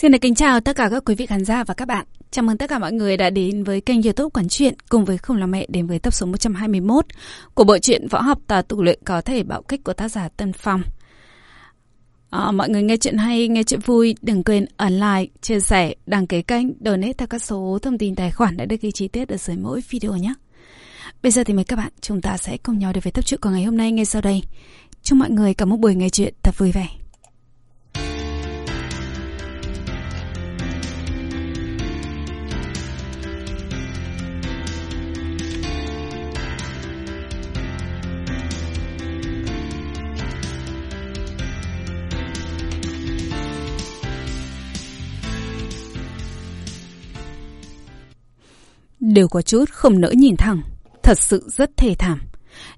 Xin được kính chào tất cả các quý vị khán giả và các bạn. Chào mừng tất cả mọi người đã đến với kênh youtube Quán Chuyện cùng với Không Làm Mẹ đến với tập số 121 của bộ truyện Võ học tà tụ luyện có thể bạo kích của tác giả Tân Phong. À, mọi người nghe chuyện hay, nghe chuyện vui, đừng quên ấn like, chia sẻ, đăng ký kênh, donate theo các số thông tin tài khoản đã được ghi chi tiết ở dưới mỗi video nhé. Bây giờ thì mời các bạn, chúng ta sẽ cùng nhau đến với tập truyện của ngày hôm nay ngay sau đây. Chúc mọi người có một buổi nghe chuyện thật vui vẻ. Đều có chút không nỡ nhìn thẳng. Thật sự rất thê thảm.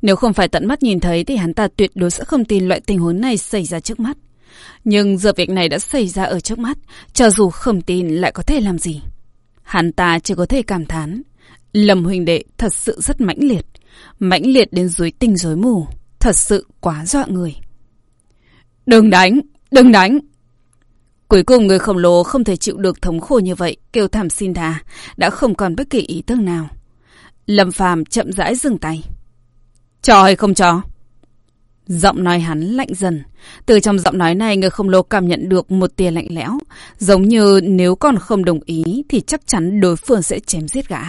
Nếu không phải tận mắt nhìn thấy thì hắn ta tuyệt đối sẽ không tin loại tình huống này xảy ra trước mắt. Nhưng giờ việc này đã xảy ra ở trước mắt, cho dù không tin lại có thể làm gì. Hắn ta chỉ có thể cảm thán. Lâm huynh đệ thật sự rất mãnh liệt. Mãnh liệt đến dưới tinh rối mù. Thật sự quá dọa người. Đừng đánh! Đừng đánh! Cuối cùng người khổng lồ không thể chịu được thống khổ như vậy, kêu thảm xin tha, đã không còn bất kỳ ý tưởng nào. Lâm Phàm chậm rãi dừng tay. Cho hay không cho? Giọng nói hắn lạnh dần. Từ trong giọng nói này người khổng lồ cảm nhận được một tia lạnh lẽo. Giống như nếu còn không đồng ý thì chắc chắn đối phương sẽ chém giết gã.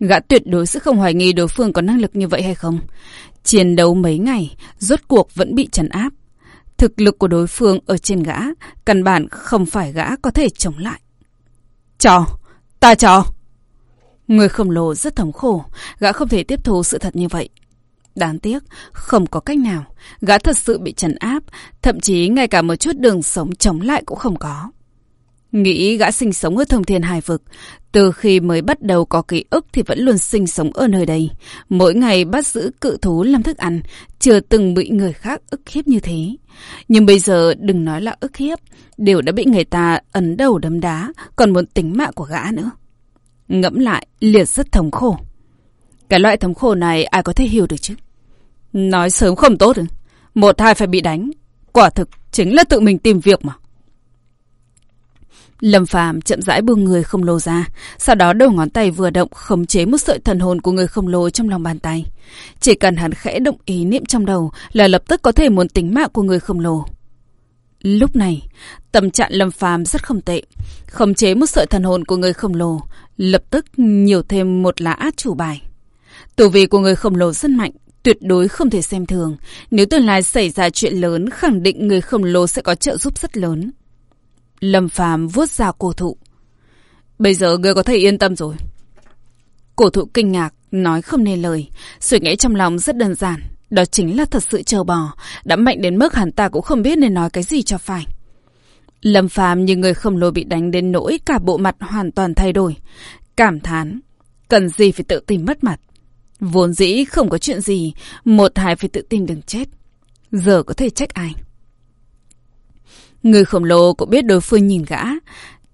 Gã tuyệt đối sẽ không hoài nghi đối phương có năng lực như vậy hay không. Chiến đấu mấy ngày, rốt cuộc vẫn bị trấn áp. Thực lực của đối phương ở trên gã, căn bản không phải gã có thể chống lại. Cho, ta cho. Người khổng lồ rất thống khổ, gã không thể tiếp thu sự thật như vậy. Đáng tiếc, không có cách nào, gã thật sự bị trấn áp, thậm chí ngay cả một chút đường sống chống lại cũng không có. Nghĩ gã sinh sống ở thông thiên hải vực, từ khi mới bắt đầu có ký ức thì vẫn luôn sinh sống ở nơi đây. Mỗi ngày bắt giữ cự thú làm thức ăn, chưa từng bị người khác ức hiếp như thế. Nhưng bây giờ đừng nói là ức hiếp, đều đã bị người ta ấn đầu đấm đá, còn muốn tính mạng của gã nữa. Ngẫm lại, liệt rất thống khổ. Cái loại thống khổ này ai có thể hiểu được chứ? Nói sớm không tốt. Một hai phải bị đánh. Quả thực chính là tự mình tìm việc mà. Lâm Phàm chậm rãi buông người khổng lồ ra, sau đó đầu ngón tay vừa động khống chế một sợi thần hồn của người khổng lồ trong lòng bàn tay. Chỉ cần hắn khẽ động ý niệm trong đầu là lập tức có thể muốn tính mạng của người khổng lồ. Lúc này, tâm trạng Lâm Phàm rất không tệ, khống chế một sợi thần hồn của người khổng lồ, lập tức nhiều thêm một lá át chủ bài. Tù vị của người khổng lồ rất mạnh, tuyệt đối không thể xem thường. Nếu tương lai xảy ra chuyện lớn, khẳng định người khổng lồ sẽ có trợ giúp rất lớn. Lâm Phàm vuốt ra cổ thụ. Bây giờ ngươi có thể yên tâm rồi. Cổ thụ kinh ngạc, nói không nên lời. Suy nghĩ trong lòng rất đơn giản. Đó chính là thật sự chờ bò. Đã mạnh đến mức hắn ta cũng không biết nên nói cái gì cho phải. Lâm Phàm như người khổng lồ bị đánh đến nỗi cả bộ mặt hoàn toàn thay đổi. Cảm thán. Cần gì phải tự tìm mất mặt. Vốn dĩ không có chuyện gì. Một hai phải tự tin đừng chết. Giờ có thể trách ai. Người khổng lồ cũng biết đối phương nhìn gã.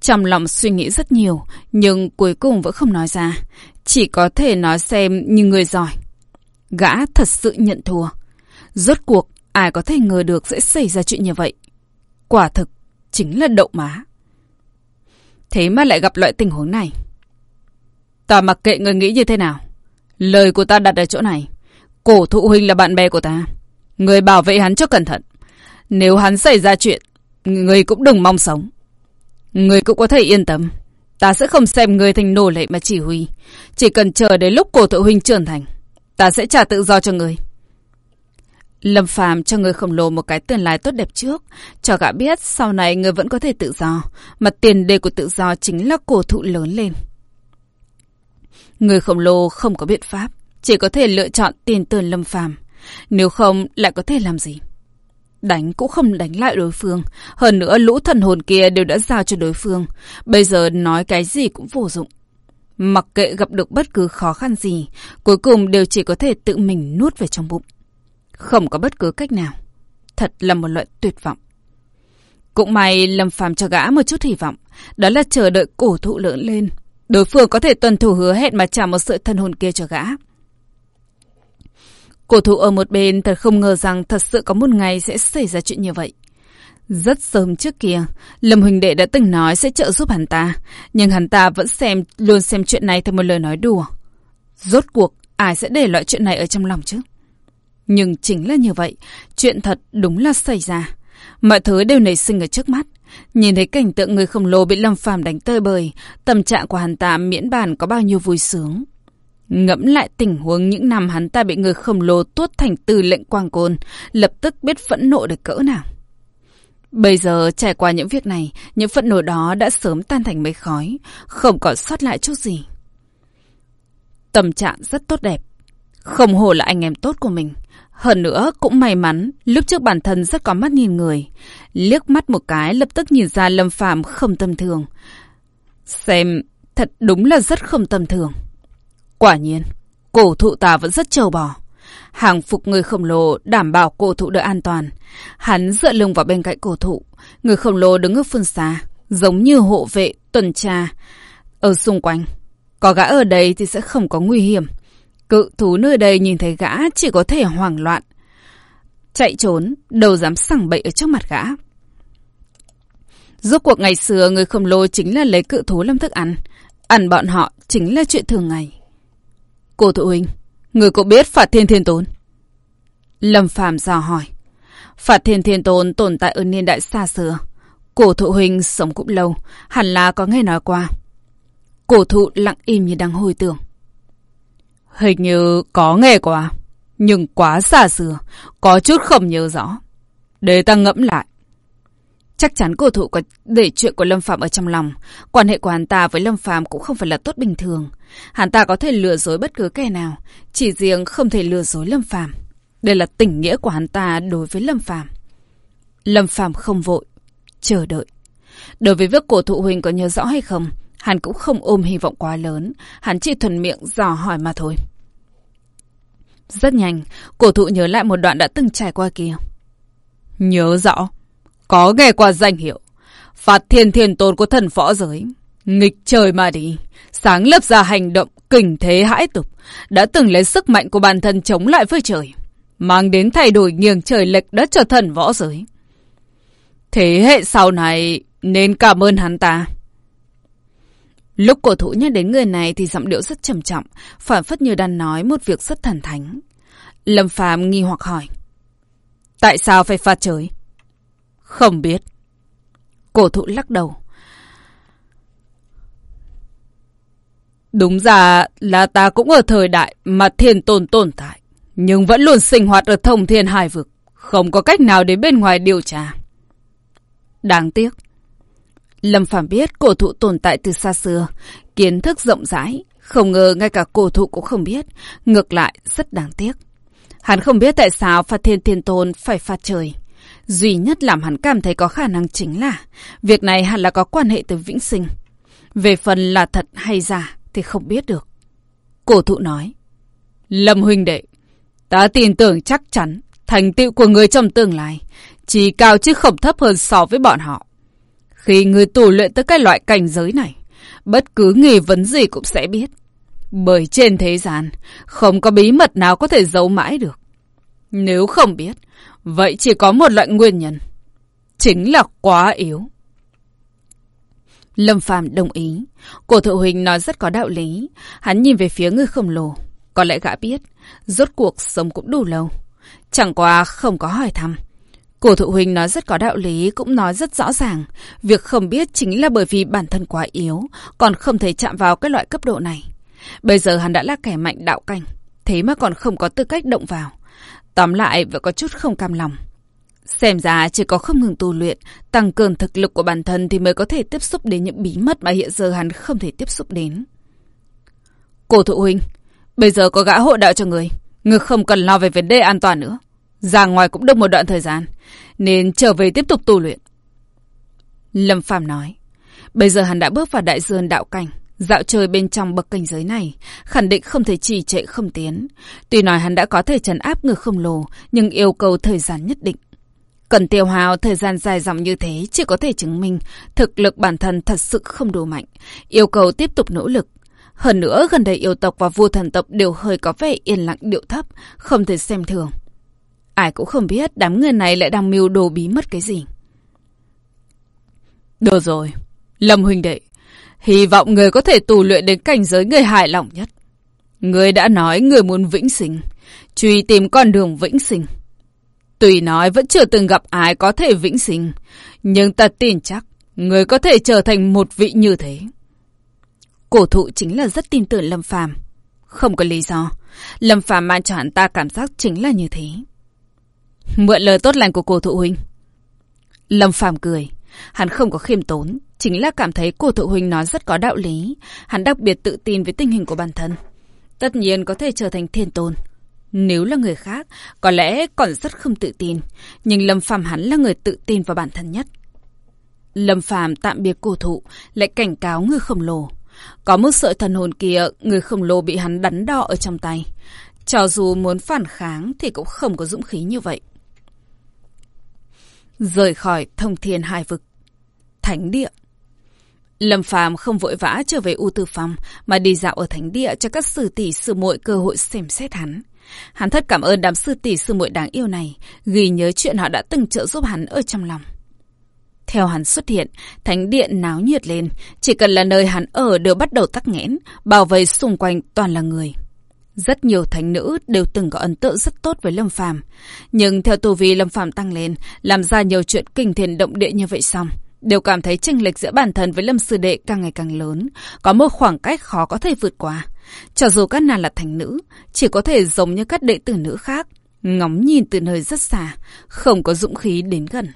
Trong lòng suy nghĩ rất nhiều, nhưng cuối cùng vẫn không nói ra. Chỉ có thể nói xem như người giỏi. Gã thật sự nhận thua. Rốt cuộc, ai có thể ngờ được sẽ xảy ra chuyện như vậy. Quả thực, chính là đậu má. Thế mà lại gặp loại tình huống này. Ta mặc kệ người nghĩ như thế nào. Lời của ta đặt ở chỗ này. Cổ thụ huynh là bạn bè của ta. Người bảo vệ hắn cho cẩn thận. Nếu hắn xảy ra chuyện, Người cũng đừng mong sống. Người cũng có thể yên tâm. Ta sẽ không xem người thành nô lệ mà chỉ huy. Chỉ cần chờ đến lúc cổ tự huynh trưởng thành. Ta sẽ trả tự do cho người. Lâm Phàm cho người khổng lồ một cái tương lai tốt đẹp trước, cho gã biết sau này người vẫn có thể tự do, mà tiền đề của tự do chính là cổ thụ lớn lên. Người khổng lồ không có biện pháp, chỉ có thể lựa chọn tiền tường Lâm Phàm, nếu không lại có thể làm gì? Đánh cũng không đánh lại đối phương. Hơn nữa lũ thần hồn kia đều đã giao cho đối phương. Bây giờ nói cái gì cũng vô dụng. Mặc kệ gặp được bất cứ khó khăn gì, cuối cùng đều chỉ có thể tự mình nuốt về trong bụng. Không có bất cứ cách nào. Thật là một loại tuyệt vọng. Cũng may Lâm Phàm cho gã một chút hy vọng. Đó là chờ đợi cổ thụ lớn lên. Đối phương có thể tuân thủ hứa hẹn mà trả một sợi thân hồn kia cho gã. Cổ thụ ở một bên thật không ngờ rằng thật sự có một ngày sẽ xảy ra chuyện như vậy. Rất sớm trước kia, Lâm Huỳnh Đệ đã từng nói sẽ trợ giúp hắn ta, nhưng hắn ta vẫn xem luôn xem chuyện này theo một lời nói đùa. Rốt cuộc, ai sẽ để loại chuyện này ở trong lòng chứ? Nhưng chính là như vậy, chuyện thật đúng là xảy ra. Mọi thứ đều nảy sinh ở trước mắt. Nhìn thấy cảnh tượng người khổng lồ bị Lâm Phàm đánh tơi bời, tâm trạng của hắn ta miễn bàn có bao nhiêu vui sướng. Ngẫm lại tình huống những năm hắn ta bị người khổng lồ tuốt thành tư lệnh quang côn, lập tức biết phẫn nộ được cỡ nào. Bây giờ trải qua những việc này, những phẫn nộ đó đã sớm tan thành mây khói, không còn sót lại chút gì. Tâm trạng rất tốt đẹp. Không hồ là anh em tốt của mình. Hơn nữa cũng may mắn, lúc trước bản thân rất có mắt nhìn người. Liếc mắt một cái lập tức nhìn ra Lâm Phàm không tầm thường. Xem, thật đúng là rất không tầm thường. Quả nhiên, cổ thụ ta vẫn rất trâu bò. Hàng phục người khổng lồ đảm bảo cổ thụ được an toàn. Hắn dựa lưng vào bên cạnh cổ thụ. Người khổng lồ đứng ở phương xa, giống như hộ vệ, tuần tra. Ở xung quanh, có gã ở đây thì sẽ không có nguy hiểm. Cự thú nơi đây nhìn thấy gã chỉ có thể hoảng loạn. Chạy trốn, đâu dám sẳng bậy ở trước mặt gã. Rốt cuộc ngày xưa người khổng lồ chính là lấy cự thú làm thức ăn. Ăn bọn họ chính là chuyện thường ngày. Cô thụ huynh, người có biết phạt thiên thiên tốn? Lâm Phàm dò hỏi. Phạt thiên thiên tốn tồn tại ở niên đại xa xưa. Cổ thụ huynh sống cũng lâu, hẳn là có nghe nói qua. Cổ thụ lặng im như đang hồi tưởng. Hình như có nghe qua, nhưng quá xa xưa, có chút không nhớ rõ. Để ta ngẫm lại. Chắc chắn cổ thụ có để chuyện của Lâm Phạm ở trong lòng. Quan hệ của hắn ta với Lâm Phạm cũng không phải là tốt bình thường. Hắn ta có thể lừa dối bất cứ kẻ nào, chỉ riêng không thể lừa dối Lâm phàm. Đây là tình nghĩa của hắn ta đối với Lâm phàm. Lâm phàm không vội, chờ đợi. Đối với việc cổ thụ huynh có nhớ rõ hay không, hắn cũng không ôm hy vọng quá lớn, hắn chỉ thuần miệng dò hỏi mà thôi. Rất nhanh, cổ thụ nhớ lại một đoạn đã từng trải qua kia. Nhớ rõ, có nghe qua danh hiệu, phạt thiên thiên tôn của thần võ giới. Nghịch trời mà đi, sáng lập ra hành động kình thế hãi tục, đã từng lấy sức mạnh của bản thân chống lại với trời, mang đến thay đổi nghiêng trời lệch đất cho thần võ giới. Thế hệ sau này nên cảm ơn hắn ta. Lúc cổ thụ nhắc đến người này thì giọng điệu rất trầm trọng, phản phất như đang nói một việc rất thần thánh. Lâm Phàm nghi hoặc hỏi. Tại sao phải phạt trời? Không biết. Cổ thụ lắc đầu. Đúng ra là ta cũng ở thời đại mà thiên tôn tồn tại, nhưng vẫn luôn sinh hoạt ở thông thiên hải vực, không có cách nào đến bên ngoài điều tra. Đáng tiếc. Lâm Phàm biết cổ thụ tồn tại từ xa xưa, kiến thức rộng rãi, không ngờ ngay cả cổ thụ cũng không biết, ngược lại rất đáng tiếc. Hắn không biết tại sao phạt thiên thiên tôn phải phạt trời. Duy nhất làm hắn cảm thấy có khả năng chính là việc này hẳn là có quan hệ tới vĩnh sinh. Về phần là thật hay giả thì không biết được. Cổ thụ nói. Lâm huynh đệ, ta tin tưởng chắc chắn thành tựu của người trong tương lai chỉ cao chứ không thấp hơn so với bọn họ. Khi người tù luyện tới cái loại cảnh giới này, bất cứ nghi vấn gì cũng sẽ biết. Bởi trên thế gian, không có bí mật nào có thể giấu mãi được. Nếu không biết, vậy chỉ có một loại nguyên nhân. Chính là quá yếu. Lâm Phàm đồng ý. Cổ Thụ huynh nói rất có đạo lý. Hắn nhìn về phía người khổng lồ. Có lẽ gã biết, rốt cuộc sống cũng đủ lâu. Chẳng qua không có hỏi thăm. Cổ thụ huynh nói rất có đạo lý, cũng nói rất rõ ràng. Việc không biết chính là bởi vì bản thân quá yếu, còn không thể chạm vào cái loại cấp độ này. Bây giờ hắn đã là kẻ mạnh đạo cảnh, thế mà còn không có tư cách động vào. Tóm lại vẫn có chút không cam lòng. Xem ra chỉ có không ngừng tu luyện, tăng cường thực lực của bản thân thì mới có thể tiếp xúc đến những bí mật mà hiện giờ hắn không thể tiếp xúc đến. Cổ thụ huynh, bây giờ có gã hộ đạo cho người, người không cần lo về vấn đề an toàn nữa. Ra ngoài cũng được một đoạn thời gian, nên trở về tiếp tục tu luyện. Lâm Phàm nói, bây giờ hắn đã bước vào đại dương đạo cảnh, dạo chơi bên trong bậc cảnh giới này, khẳng định không thể trì trệ không tiến. Tuy nói hắn đã có thể trấn áp ngược khổng lồ, nhưng yêu cầu thời gian nhất định. Cần tiêu hào thời gian dài dòng như thế chỉ có thể chứng minh thực lực bản thân thật sự không đủ mạnh, yêu cầu tiếp tục nỗ lực. Hơn nữa, gần đây yêu tộc và vua thần tộc đều hơi có vẻ yên lặng điệu thấp, không thể xem thường. Ai cũng không biết đám người này lại đang mưu đồ bí mất cái gì. Được rồi, Lâm huynh đệ, hy vọng người có thể tù luyện đến cảnh giới người hài lòng nhất. Người đã nói người muốn vĩnh sinh, truy tìm con đường vĩnh sinh. Tuy nói vẫn chưa từng gặp ai có thể vĩnh sinh, nhưng ta tin chắc người có thể trở thành một vị như thế. Cổ thụ chính là rất tin tưởng Lâm Phàm, không có lý do. Lâm Phàm mang cho hắn ta cảm giác chính là như thế. Mượn lời tốt lành của cổ thụ huynh. Lâm Phàm cười, hắn không có khiêm tốn, chính là cảm thấy cổ thụ huynh nói rất có đạo lý, hắn đặc biệt tự tin với tình hình của bản thân. Tất nhiên có thể trở thành thiên tôn. Nếu là người khác, có lẽ còn rất không tự tin, nhưng Lâm Phàm hắn là người tự tin vào bản thân nhất. Lâm Phàm tạm biệt cổ thụ, lại cảnh cáo người khổng lồ. Có một sợi thần hồn kia, người khổng lồ bị hắn đắn đo ở trong tay. Cho dù muốn phản kháng thì cũng không có dũng khí như vậy. Rời khỏi thông thiên hai vực. Thánh địa. Lâm Phàm không vội vã trở về U Tư Phong mà đi dạo ở thánh địa cho các sư tỷ sư muội cơ hội xem xét hắn. Hắn thật cảm ơn đám sư tỷ sư muội đáng yêu này, ghi nhớ chuyện họ đã từng trợ giúp hắn ở trong lòng. Theo hắn xuất hiện, thánh điện náo nhiệt lên, chỉ cần là nơi hắn ở đều bắt đầu tắc nghẽn, bảo vệ xung quanh toàn là người. Rất nhiều thánh nữ đều từng có ấn tượng rất tốt với Lâm Phàm, nhưng theo tu vi Lâm Phàm tăng lên, làm ra nhiều chuyện kinh thiên động địa như vậy xong, đều cảm thấy chênh lệch giữa bản thân với Lâm sư đệ càng ngày càng lớn, có một khoảng cách khó có thể vượt qua. Cho dù các nàng là thành nữ, chỉ có thể giống như các đệ tử nữ khác, ngóng nhìn từ nơi rất xa, không có dũng khí đến gần.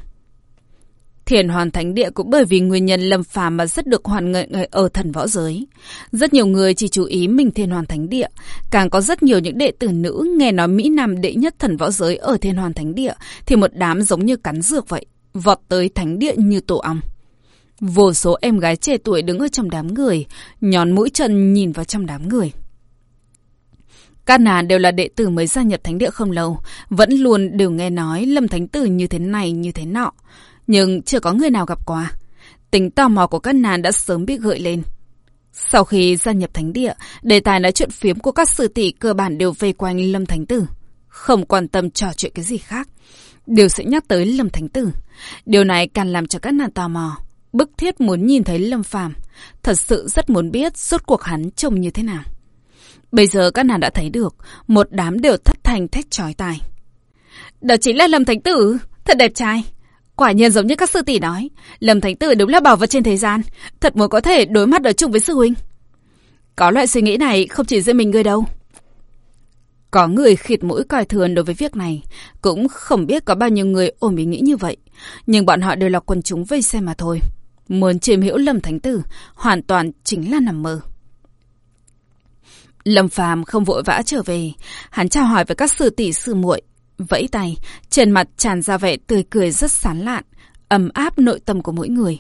Thiền Hoàn Thánh Địa cũng bởi vì nguyên nhân lâm phàm mà rất được hoàn ngợi ở thần võ giới. Rất nhiều người chỉ chú ý mình Thiền Hoàn Thánh Địa, càng có rất nhiều những đệ tử nữ nghe nói Mỹ Nam đệ nhất thần võ giới ở Thiền Hoàn Thánh Địa thì một đám giống như cắn dược vậy, vọt tới Thánh Địa như tổ ong. Vô số em gái trẻ tuổi đứng ở trong đám người, nhón mũi chân nhìn vào trong đám người. Các nàng đều là đệ tử mới gia nhập thánh địa không lâu, vẫn luôn đều nghe nói Lâm Thánh Tử như thế này như thế nọ nhưng chưa có người nào gặp qua. Tính tò mò của các nàng đã sớm bị gợi lên. Sau khi gia nhập thánh địa, đề tài nói chuyện phiếm của các sư tỷ cơ bản đều vây quanh Lâm Thánh Tử. Không quan tâm trò chuyện cái gì khác. Đều sẽ nhắc tới Lâm Thánh Tử. Điều này càng làm cho các nàng tò mò. Bức thiết muốn nhìn thấy Lâm Phàm Thật sự rất muốn biết rốt cuộc hắn trông như thế nào. Bây giờ các nàng đã thấy được, một đám đều thất thành thét chói tai. Đó chính là Lâm Thánh Tử, thật đẹp trai. Quả nhiên giống như các sư tỷ nói, Lâm Thánh Tử đúng là bảo vật trên thế gian, thật muốn có thể đối mắt ở chung với sư huynh. Có loại suy nghĩ này không chỉ riêng mình người đâu. Có người khịt mũi coi thường đối với việc này, cũng không biết có bao nhiêu người ôm ý nghĩ như vậy, nhưng bọn họ đều là quần chúng vây xem mà thôi. Muốn chiếm hiểu Lâm Thánh Tử, hoàn toàn chính là nằm mơ. Lâm Phàm không vội vã trở về, hắn chào hỏi với các sư tỷ sư muội, vẫy tay, trên mặt tràn ra vẻ tươi cười rất sán lạn, ấm áp nội tâm của mỗi người.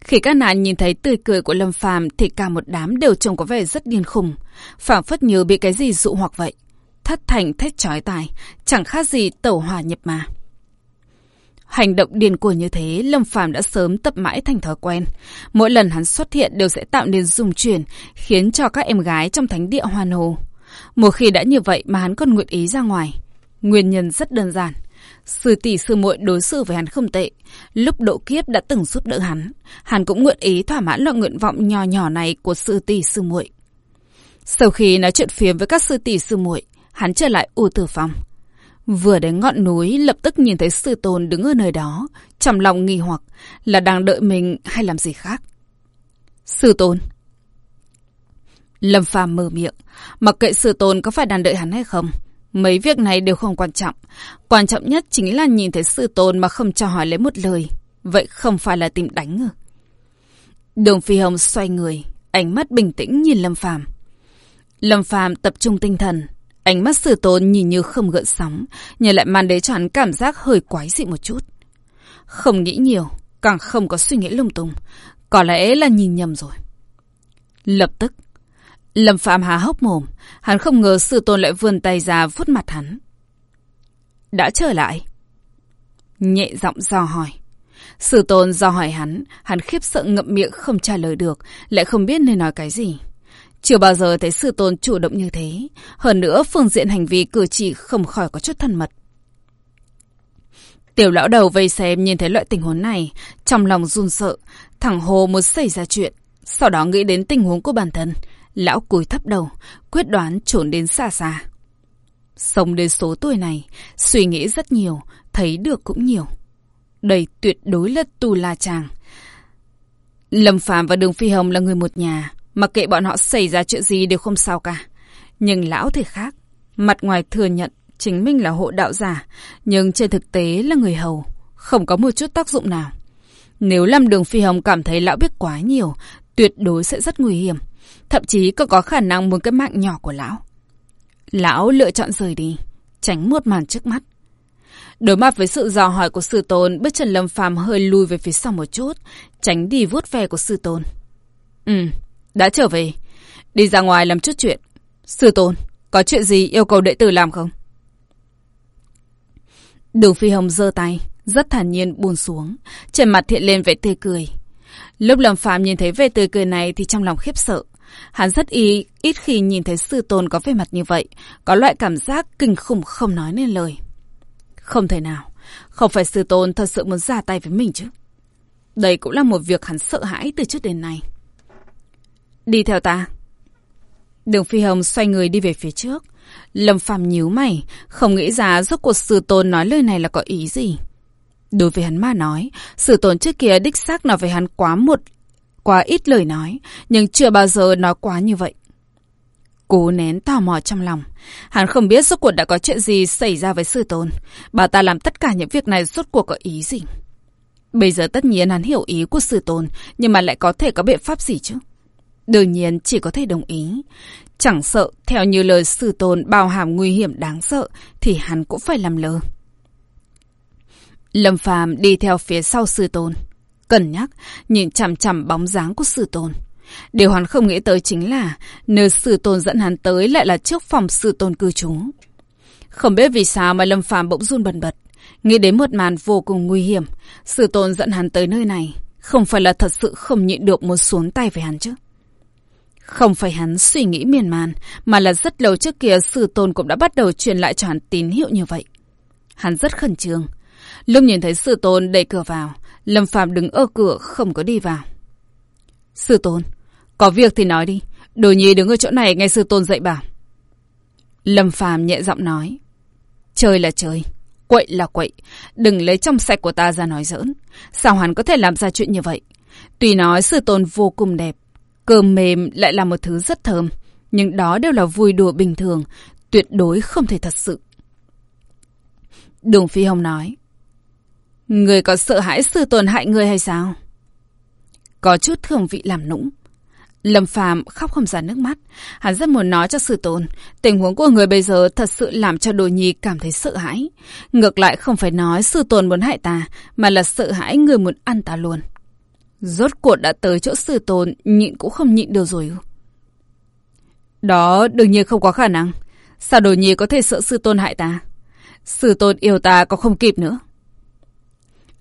Khi các nạn nhìn thấy tươi cười của Lâm Phàm thì cả một đám đều trông có vẻ rất điên khùng, phảng phất như bị cái gì dụ hoặc vậy. Thất thành thét chói tai, chẳng khác gì tẩu hỏa nhập mà. Hành động điên cuồng như thế, Lâm Phàm đã sớm tập mãi thành thói quen. Mỗi lần hắn xuất hiện đều sẽ tạo nên dung chuyển, khiến cho các em gái trong thánh địa hoan hồ. Một khi đã như vậy mà hắn còn nguyện ý ra ngoài, Nguyên nhân rất đơn giản. Sư tỷ sư muội đối xử với hắn không tệ. Lúc độ kiếp đã từng giúp đỡ hắn. Hắn cũng nguyện ý thỏa mãn loại nguyện vọng nhỏ nhỏ này của sư tỷ sư muội. Sau khi nói chuyện phiếm với các sư tỷ sư muội, hắn trở lại U Tử phòng. Vừa đến ngọn núi, lập tức nhìn thấy sư tôn đứng ở nơi đó, trong lòng nghi hoặc là đang đợi mình hay làm gì khác. Sư tôn. Lâm Phàm mở miệng, mặc kệ sư tôn có phải đang đợi hắn hay không, Mấy việc này đều không quan trọng. Quan trọng nhất chính là nhìn thấy sư tôn mà không cho hỏi lấy một lời. Vậy không phải là tìm đánh à? Đường Phi Hồng xoay người, ánh mắt bình tĩnh nhìn Lâm Phàm. Lâm Phàm tập trung tinh thần, ánh mắt sử tôn nhìn như không gợn sóng, nhưng lại mang đến cho hắn cảm giác hơi quái dị một chút. Không nghĩ nhiều, càng không có suy nghĩ lung tung, có lẽ là nhìn nhầm rồi. Lập tức, Lâm Phạm há hốc mồm, hắn không ngờ sư tôn lại vươn tay ra vuốt mặt hắn. Đã trở lại. Nhẹ giọng do hỏi. Sư tôn do hỏi hắn, hắn khiếp sợ ngậm miệng không trả lời được, lại không biết nên nói cái gì. Chưa bao giờ thấy sư tôn chủ động như thế, hơn nữa phương diện hành vi cử chỉ không khỏi có chút thân mật. Tiểu lão đầu vây xem nhìn thấy loại tình huống này, trong lòng run sợ, thẳng hồ muốn xảy ra chuyện. Sau đó nghĩ đến tình huống của bản thân, lão cúi thấp đầu, quyết đoán trốn đến xa xa. Sống đến số tuổi này, suy nghĩ rất nhiều, thấy được cũng nhiều. Đây tuyệt đối là tù la chàng. Lâm phạm và Đường Phi Hồng là người một nhà, mặc kệ bọn họ xảy ra chuyện gì đều không sao cả. Nhưng lão thì khác, mặt ngoài thừa nhận chính mình là hộ đạo giả, nhưng trên thực tế là người hầu, không có một chút tác dụng nào. Nếu làm Đường Phi Hồng cảm thấy lão biết quá nhiều, tuyệt đối sẽ rất nguy hiểm, thậm chí còn có khả năng muốn cái mạng nhỏ của lão. Lão lựa chọn rời đi, tránh một màn trước mắt. Đối mặt với sự dò hỏi của sư tôn, bước chân lâm phàm hơi lùi về phía sau một chút, tránh đi vuốt ve của sư tôn. Ừ, đã trở về. Đi ra ngoài làm chút chuyện. Sư tôn, có chuyện gì yêu cầu đệ tử làm không? Đường Phi Hồng giơ tay, rất thản nhiên buồn xuống, trên mặt thiện lên vẻ tươi cười. Lúc Lâm Phàm nhìn thấy vẻ tươi cười này thì trong lòng khiếp sợ. Hắn rất y, ít khi nhìn thấy sư tôn có vẻ mặt như vậy, có loại cảm giác kinh khủng không nói nên lời. Không thể nào, không phải sư tôn thật sự muốn ra tay với mình chứ. Đây cũng là một việc hắn sợ hãi từ trước đến nay. Đi theo ta. Đường Phi Hồng xoay người đi về phía trước. Lâm Phàm nhíu mày, không nghĩ ra rốt cuộc sư tôn nói lời này là có ý gì. Đối với hắn mà nói, sư tôn trước kia đích xác nói với hắn quá một quá ít lời nói, nhưng chưa bao giờ nói quá như vậy. Cố nén tò mò trong lòng. Hắn không biết rốt cuộc đã có chuyện gì xảy ra với sư tôn. Bà ta làm tất cả những việc này rốt cuộc có ý gì. Bây giờ tất nhiên hắn hiểu ý của sư tôn, nhưng mà lại có thể có biện pháp gì chứ? Đương nhiên chỉ có thể đồng ý. Chẳng sợ, theo như lời sư tôn bao hàm nguy hiểm đáng sợ, thì hắn cũng phải làm lơ. Lâm Phàm đi theo phía sau sư tôn. Cẩn nhắc, nhìn chằm chằm bóng dáng của sư tôn. Điều hắn không nghĩ tới chính là nơi sư tôn dẫn hắn tới lại là trước phòng sư tôn cư trú. Không biết vì sao mà Lâm Phàm bỗng run bần bật. Nghĩ đến một màn vô cùng nguy hiểm. Sư tôn dẫn hắn tới nơi này. Không phải là thật sự không nhịn được muốn xuống tay với hắn chứ. Không phải hắn suy nghĩ miền man, mà là rất lâu trước kia sư tôn cũng đã bắt đầu truyền lại cho hắn tín hiệu như vậy. Hắn rất khẩn trương. Lúc nhìn thấy sư tôn đẩy cửa vào, Lâm Phàm đứng ở cửa không có đi vào. Sư tôn, có việc thì nói đi. Đồ nhi đứng ở chỗ này nghe sư tôn dạy bảo. Lâm Phàm nhẹ giọng nói. Chơi là chơi, quậy là quậy. Đừng lấy trong sạch của ta ra nói giỡn. Sao hắn có thể làm ra chuyện như vậy? Tuy nói sư tôn vô cùng đẹp, cơm mềm lại là một thứ rất thơm. Nhưng đó đều là vui đùa bình thường, tuyệt đối không thể thật sự. Đường Phi Hồng nói. Người có sợ hãi sư tôn hại người hay sao? Có chút thường vị làm nũng. Lâm Phàm khóc không ra nước mắt. Hắn rất muốn nói cho sư tôn. Tình huống của người bây giờ thật sự làm cho đồ nhi cảm thấy sợ hãi. Ngược lại không phải nói sư tôn muốn hại ta, mà là sợ hãi người muốn ăn ta luôn. Rốt cuộc đã tới chỗ sư tôn, nhịn cũng không nhịn được rồi. Đó đương nhiên không có khả năng. Sao đồ nhi có thể sợ sư tôn hại ta? Sư tôn yêu ta có không kịp nữa.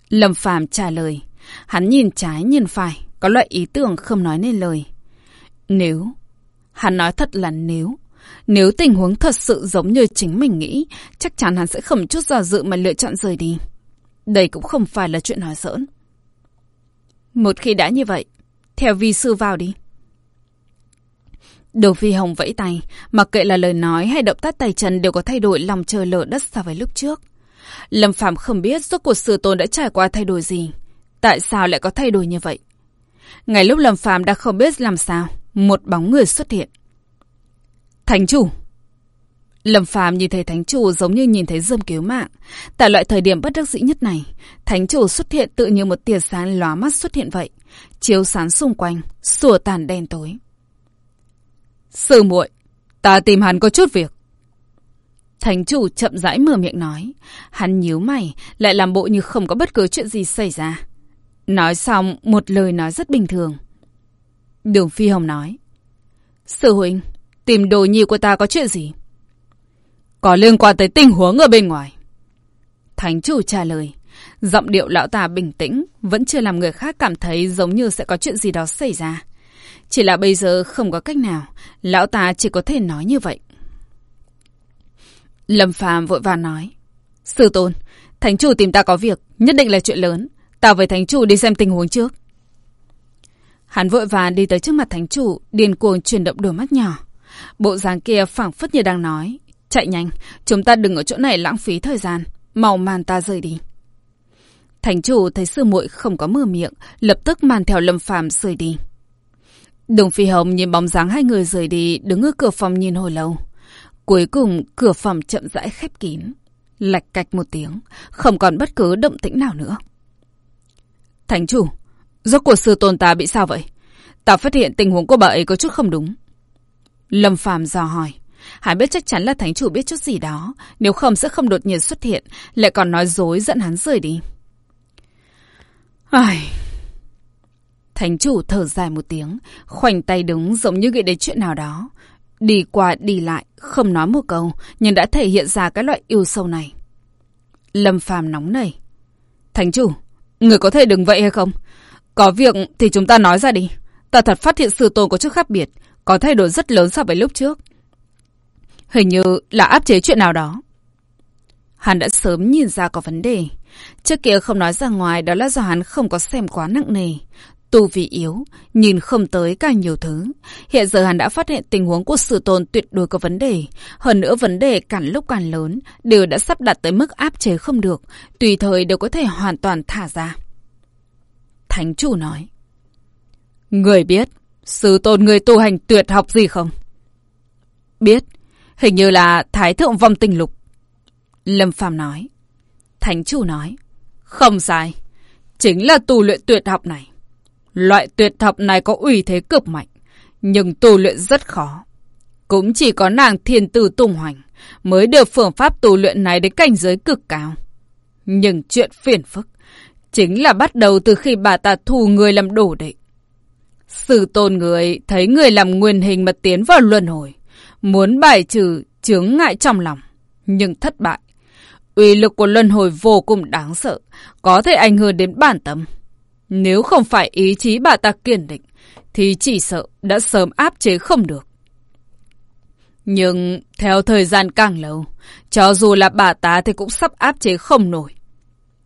Lâm Phàm trả lời. Hắn nhìn trái nhìn phải, có loại ý tưởng không nói nên lời. Nếu, hắn nói thật là nếu, nếu tình huống thật sự giống như chính mình nghĩ, chắc chắn hắn sẽ không chút do dự mà lựa chọn rời đi. Đây cũng không phải là chuyện nói giỡn. Một khi đã như vậy, theo vi sư vào đi. Đồ phi hồng vẫy tay, mặc kệ là lời nói hay động tác tay chân đều có thay đổi lòng trời lở đất so với lúc trước. Lâm Phạm không biết rốt cuộc sư tôn đã trải qua thay đổi gì. Tại sao lại có thay đổi như vậy? Ngay lúc Lâm Phạm đã không biết làm sao, một bóng người xuất hiện. Thánh chủ! Lâm Phàm nhìn thấy thánh chủ giống như nhìn thấy dâm cứu mạng. Tại loại thời điểm bất đắc dĩ nhất này, thánh chủ xuất hiện tự như một tia sáng lóa mắt xuất hiện vậy, chiếu sáng xung quanh, sủa tàn đen tối. Sư muội, ta tìm hắn có chút việc. Thánh chủ chậm rãi mở miệng nói, hắn nhíu mày, lại làm bộ như không có bất cứ chuyện gì xảy ra. Nói xong, một lời nói rất bình thường. Đường Phi Hồng nói, Sư huynh, tìm đồ nhi của ta có chuyện gì? Có liên quan tới tình huống ở bên ngoài. Thánh chủ trả lời. Giọng điệu lão ta bình tĩnh, vẫn chưa làm người khác cảm thấy giống như sẽ có chuyện gì đó xảy ra. Chỉ là bây giờ không có cách nào, lão ta chỉ có thể nói như vậy. Lâm Phàm vội vàng nói. Sư tôn, Thánh chủ tìm ta có việc, nhất định là chuyện lớn. Ta với thánh chủ đi xem tình huống trước. Hắn vội vàng đi tới trước mặt thánh chủ, điên cuồng chuyển động đôi mắt nhỏ. Bộ dáng kia phảng phất như đang nói. Chạy nhanh, chúng ta đừng ở chỗ này lãng phí thời gian. Mau màn ta rời đi. thành chủ thấy sư muội không có mở miệng, lập tức màn theo lâm phàm rời đi. Đồng Phi Hồng nhìn bóng dáng hai người rời đi, đứng ở cửa phòng nhìn hồi lâu. Cuối cùng, cửa phòng chậm rãi khép kín. Lạch cạch một tiếng, không còn bất cứ động tĩnh nào nữa. Thánh chủ, rốt cuộc sư tôn ta bị sao vậy? Ta phát hiện tình huống của bà ấy có chút không đúng. Lâm Phàm dò hỏi. Hắn biết chắc chắn là thánh chủ biết chút gì đó, nếu không sẽ không đột nhiên xuất hiện, lại còn nói dối dẫn hắn rời đi. Ai... Thánh chủ thở dài một tiếng, khoảnh tay đứng giống như nghĩ đến chuyện nào đó. Đi qua đi lại, không nói một câu, nhưng đã thể hiện ra cái loại yêu sâu này. Lâm phàm nóng nảy. Thánh chủ, người có thể đừng vậy hay không? Có việc thì chúng ta nói ra đi. Ta thật phát hiện sự tồn có chút khác biệt, có thay đổi rất lớn so với lúc trước. Hình như là áp chế chuyện nào đó. Hắn đã sớm nhìn ra có vấn đề. Trước kia không nói ra ngoài đó là do hắn không có xem quá nặng nề. Tu vì yếu, nhìn không tới càng nhiều thứ. Hiện giờ hắn đã phát hiện tình huống của sự tồn tuyệt đối có vấn đề. Hơn nữa vấn đề càng lúc càng lớn, đều đã sắp đặt tới mức áp chế không được. Tùy thời đều có thể hoàn toàn thả ra. Thánh chủ nói. Người biết, sự tôn người tu hành tuyệt học gì không? Biết, hình như là Thái Thượng Vong Tình Lục. Lâm Phàm nói. Thánh chủ nói. Không sai, chính là tu luyện tuyệt học này. Loại tuyệt học này có uy thế cực mạnh, nhưng tu luyện rất khó. Cũng chỉ có nàng thiên tử tung hoành mới được phương pháp tu luyện này đến cảnh giới cực cao. Nhưng chuyện phiền phức chính là bắt đầu từ khi bà ta thù người làm đổ đệ. Sư tôn người thấy người làm nguyên hình mà tiến vào luân hồi, muốn bài trừ chướng ngại trong lòng, nhưng thất bại. Uy lực của luân hồi vô cùng đáng sợ, có thể ảnh hưởng đến bản tâm. Nếu không phải ý chí bà ta kiên định, thì chỉ sợ đã sớm áp chế không được. Nhưng theo thời gian càng lâu, cho dù là bà ta thì cũng sắp áp chế không nổi.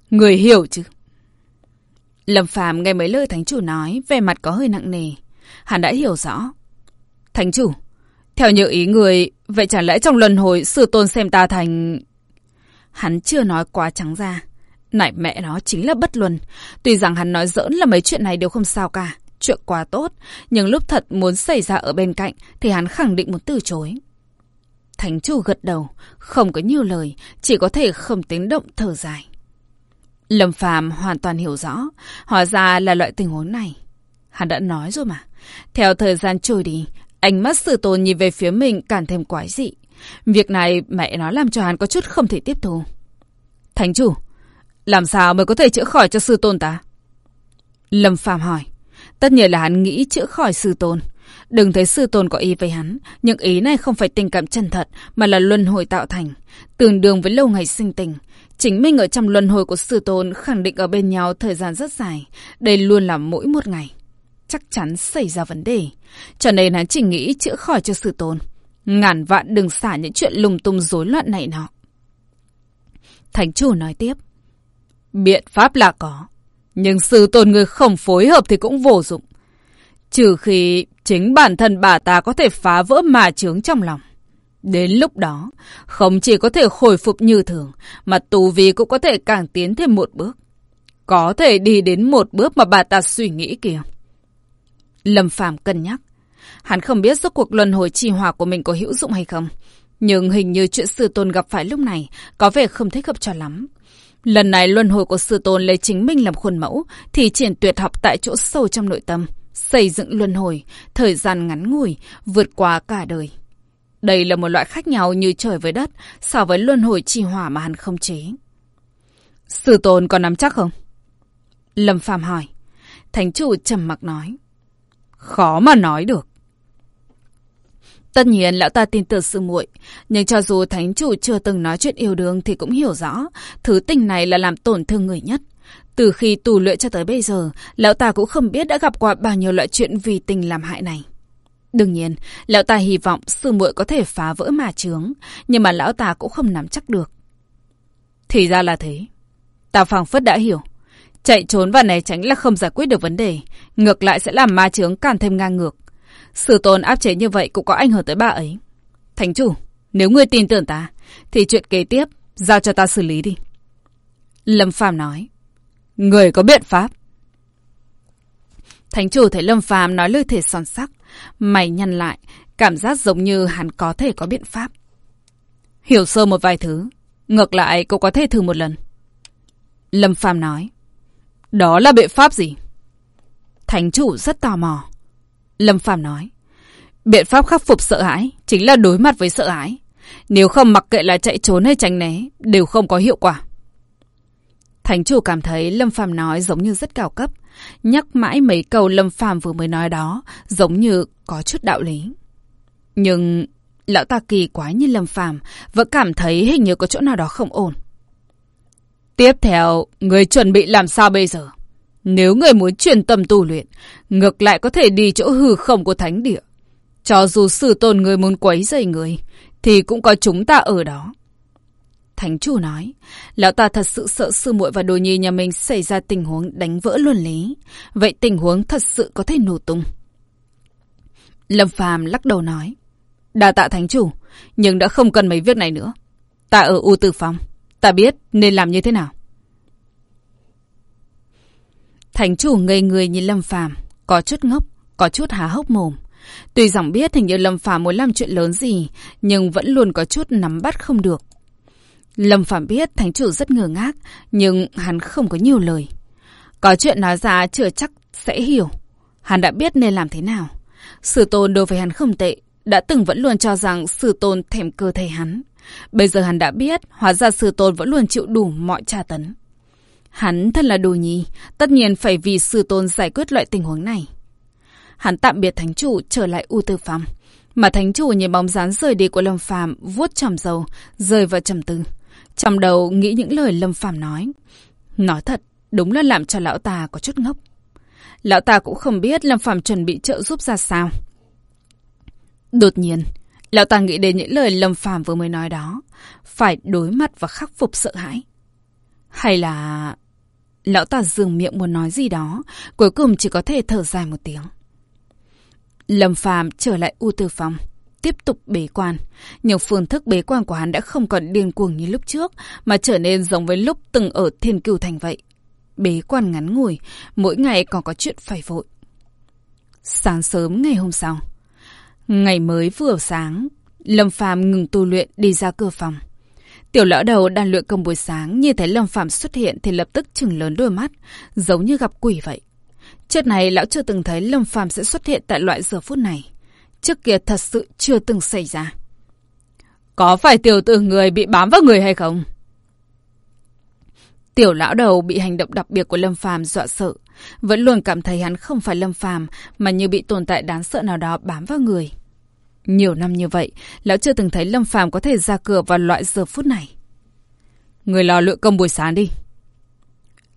Người hiểu chứ? Lâm Phàm nghe mấy lời thánh chủ nói, về mặt có hơi nặng nề. Hắn đã hiểu rõ. Thánh chủ, theo như ý người, vậy chẳng lẽ trong luân hồi sư tôn xem ta thành... Hắn chưa nói quá trắng ra. Này mẹ nó chính là bất luân. Tuy rằng hắn nói giỡn là mấy chuyện này đều không sao cả. Chuyện quá tốt. Nhưng lúc thật muốn xảy ra ở bên cạnh thì hắn khẳng định muốn từ chối. Thánh chủ gật đầu. Không có nhiều lời. Chỉ có thể không tiếng động thở dài. Lâm Phàm hoàn toàn hiểu rõ. Hóa ra là loại tình huống này. Hắn đã nói rồi mà. Theo thời gian trôi đi, ánh mắt sử tồn nhìn về phía mình càng thêm quái dị. Việc này mẹ nó làm cho hắn có chút không thể tiếp thu. Thánh chủ, làm sao mới có thể chữa khỏi cho sư tôn ta? Lâm Phàm hỏi. Tất nhiên là hắn nghĩ chữa khỏi sư tôn. Đừng thấy sư tôn có ý với hắn, nhưng ý này không phải tình cảm chân thật, mà là luân hồi tạo thành, tương đương với lâu ngày sinh tình. Chính mình ở trong luân hồi của sư tôn khẳng định ở bên nhau thời gian rất dài, đây luôn là mỗi một ngày. Chắc chắn xảy ra vấn đề, cho nên hắn chỉ nghĩ chữa khỏi cho sư tôn. Ngàn vạn đừng xả những chuyện lùng tung rối loạn này nọ. Thánh chủ nói tiếp. Biện pháp là có. Nhưng sư tôn người không phối hợp thì cũng vô dụng. Trừ khi chính bản thân bà ta có thể phá vỡ mà chướng trong lòng. Đến lúc đó, không chỉ có thể khôi phục như thường, mà tù vi cũng có thể càng tiến thêm một bước. Có thể đi đến một bước mà bà ta suy nghĩ kìa. Lâm Phàm cân nhắc. Hắn không biết rốt cuộc luân hồi trì hỏa của mình có hữu dụng hay không. Nhưng hình như chuyện sư tôn gặp phải lúc này có vẻ không thích hợp cho lắm. Lần này luân hồi của sư tôn lấy chính mình làm khuôn mẫu, thì triển tuyệt học tại chỗ sâu trong nội tâm, xây dựng luân hồi, thời gian ngắn ngủi, vượt qua cả đời. Đây là một loại khác nhau như trời với đất, so với luân hồi trì hỏa mà hắn không chế. Sư tôn có nắm chắc không? Lâm Phàm hỏi. Thánh chủ trầm mặc nói. Khó mà nói được. Tất nhiên lão ta tin tưởng sư muội, nhưng cho dù thánh chủ chưa từng nói chuyện yêu đương thì cũng hiểu rõ, thứ tình này là làm tổn thương người nhất. Từ khi tù luyện cho tới bây giờ, lão ta cũng không biết đã gặp qua bao nhiêu loại chuyện vì tình làm hại này. Đương nhiên, lão ta hy vọng sư muội có thể phá vỡ mà chướng, nhưng mà lão ta cũng không nắm chắc được. Thì ra là thế. tào phảng phất đã hiểu. Chạy trốn và né tránh là không giải quyết được vấn đề. Ngược lại sẽ làm ma chướng càng thêm ngang ngược. Sự tồn áp chế như vậy cũng có ảnh hưởng tới bà ấy. Thánh chủ, nếu ngươi tin tưởng ta, thì chuyện kế tiếp giao cho ta xử lý đi. Lâm Phàm nói. Người có biện pháp. Thánh chủ thấy Lâm Phàm nói lời thể son sắc. Mày nhăn lại, cảm giác giống như hắn có thể có biện pháp. Hiểu sơ một vài thứ. Ngược lại, cũng có thể thử một lần. Lâm Phàm nói. Đó là biện pháp gì? Thánh chủ rất tò mò. Lâm Phàm nói. Biện pháp khắc phục sợ hãi chính là đối mặt với sợ hãi. Nếu không mặc kệ là chạy trốn hay tránh né, đều không có hiệu quả. Thánh chủ cảm thấy Lâm Phàm nói giống như rất cao cấp. Nhắc mãi mấy câu Lâm Phàm vừa mới nói đó, giống như có chút đạo lý. Nhưng lão ta kỳ quái như Lâm Phàm vẫn cảm thấy hình như có chỗ nào đó không ổn. Tiếp theo, người chuẩn bị làm sao bây giờ? Nếu người muốn truyền tâm tu luyện, ngược lại có thể đi chỗ hư không của thánh địa. Cho dù sử tôn người muốn quấy rầy người, thì cũng có chúng ta ở đó. Thánh chủ nói, lão ta thật sự sợ sư muội và đồ nhi nhà mình xảy ra tình huống đánh vỡ luân lý. Vậy tình huống thật sự có thể nổ tung. Lâm Phàm lắc đầu nói, đa tạ thánh chủ, nhưng đã không cần mấy việc này nữa. Ta ở U Tử Phòng, ta biết nên làm như thế nào. Thánh chủ ngây người nhìn Lâm Phàm, có chút ngốc, có chút há hốc mồm. Tuy rằng biết hình như Lâm Phàm muốn làm chuyện lớn gì, nhưng vẫn luôn có chút nắm bắt không được. Lâm Phàm biết thánh chủ rất ngờ ngác, nhưng hắn không có nhiều lời. Có chuyện nói ra chưa chắc sẽ hiểu. Hắn đã biết nên làm thế nào. Sư tôn đối với hắn không tệ, đã từng vẫn luôn cho rằng sư tôn thèm cơ thể hắn. Bây giờ hắn đã biết, hóa ra sư tôn vẫn luôn chịu đủ mọi tra tấn. Hắn thật là đồ nhi, tất nhiên phải vì sư tôn giải quyết loại tình huống này. Hắn tạm biệt thánh chủ trở lại U Tư phòng Mà thánh chủ nhìn bóng dáng rời đi của Lâm Phàm vuốt trầm dầu, rơi vào trầm tư. Trong đầu nghĩ những lời Lâm Phàm nói. Nói thật, đúng là làm cho lão ta có chút ngốc. Lão ta cũng không biết Lâm Phàm chuẩn bị trợ giúp ra sao. Đột nhiên, lão ta nghĩ đến những lời Lâm Phàm vừa mới nói đó, phải đối mặt và khắc phục sợ hãi. Hay là... Lão ta dường miệng muốn nói gì đó, cuối cùng chỉ có thể thở dài một tiếng. Lâm Phàm trở lại U Tư Phòng, tiếp tục bế quan. Nhưng phương thức bế quan của hắn đã không còn điên cuồng như lúc trước, mà trở nên giống với lúc từng ở Thiên Cửu Thành vậy. Bế quan ngắn ngủi, mỗi ngày còn có chuyện phải vội. Sáng sớm ngày hôm sau, ngày mới vừa sáng, Lâm Phàm ngừng tu luyện đi ra cửa phòng. Tiểu lão đầu đang luyện công buổi sáng, nhìn thấy Lâm Phàm xuất hiện thì lập tức chừng lớn đôi mắt, giống như gặp quỷ vậy. Trước này lão chưa từng thấy Lâm Phàm sẽ xuất hiện tại loại giờ phút này. Trước kia thật sự chưa từng xảy ra. Có phải tiểu tử người bị bám vào người hay không? Tiểu lão đầu bị hành động đặc biệt của Lâm Phàm dọa sợ, vẫn luôn cảm thấy hắn không phải Lâm Phàm mà như bị tồn tại đáng sợ nào đó bám vào người. Nhiều năm như vậy, lão chưa từng thấy Lâm Phàm có thể ra cửa vào loại giờ phút này. Người lo luyện công buổi sáng đi.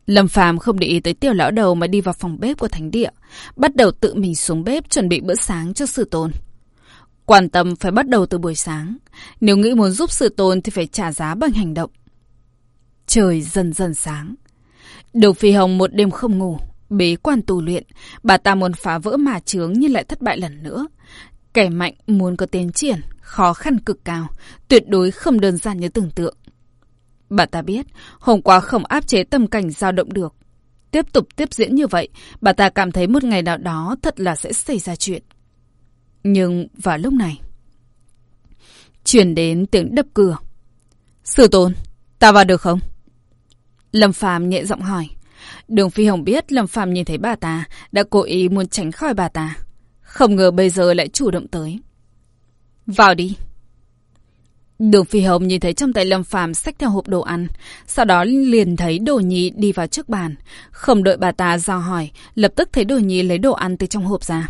Lâm Phàm không để ý tới tiểu lão đầu mà đi vào phòng bếp của thánh địa, bắt đầu tự mình xuống bếp chuẩn bị bữa sáng cho sự tôn. Quan tâm phải bắt đầu từ buổi sáng, nếu nghĩ muốn giúp sự tôn thì phải trả giá bằng hành động. Trời dần dần sáng. Đường Phi Hồng một đêm không ngủ, bế quan tu luyện, bà ta muốn phá vỡ mà chướng nhưng lại thất bại lần nữa. Kẻ mạnh muốn có tiến triển, khó khăn cực cao, tuyệt đối không đơn giản như tưởng tượng. Bà ta biết, hôm qua không áp chế tâm cảnh dao động được. Tiếp tục tiếp diễn như vậy, bà ta cảm thấy một ngày nào đó thật là sẽ xảy ra chuyện. Nhưng vào lúc này, chuyển đến tiếng đập cửa. Sư tôn, ta vào được không? Lâm Phàm nhẹ giọng hỏi. Đường Phi Hồng biết Lâm Phàm nhìn thấy bà ta, đã cố ý muốn tránh khỏi bà ta. Không ngờ bây giờ lại chủ động tới. Vào đi. Đường Phi Hồng nhìn thấy trong tay Lâm Phàm xách theo hộp đồ ăn, sau đó liền thấy Đồ Nhi đi vào trước bàn, không đợi bà ta ra hỏi, lập tức thấy Đồ Nhi lấy đồ ăn từ trong hộp ra.